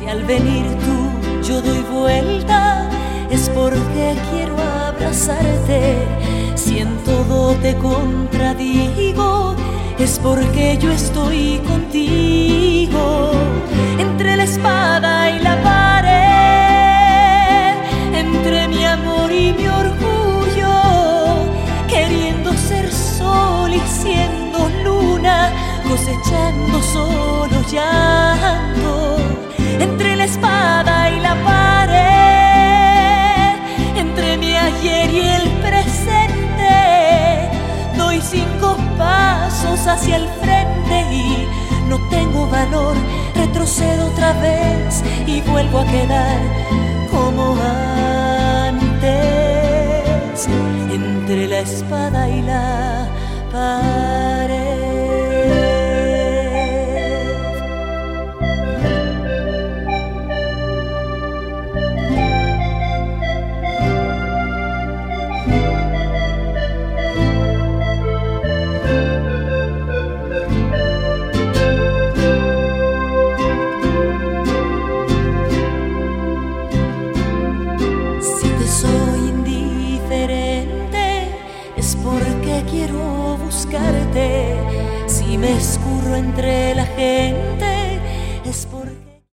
Si al venir tú yo doy vuelta, es porque quiero abrazarte. Si en todo te contradigo, es porque yo estoy contigo. Entre la espada y la pared, entre mi amor y mi orgullo, queriendo ser sol y siendo luna, cosechando solo llanto. Pasos hacia el frente y no tengo valor, retrocedo otra vez y vuelvo a quedar como antes, entre la espada y la pared. Es porque quiero buscarte. Si me escurro entre la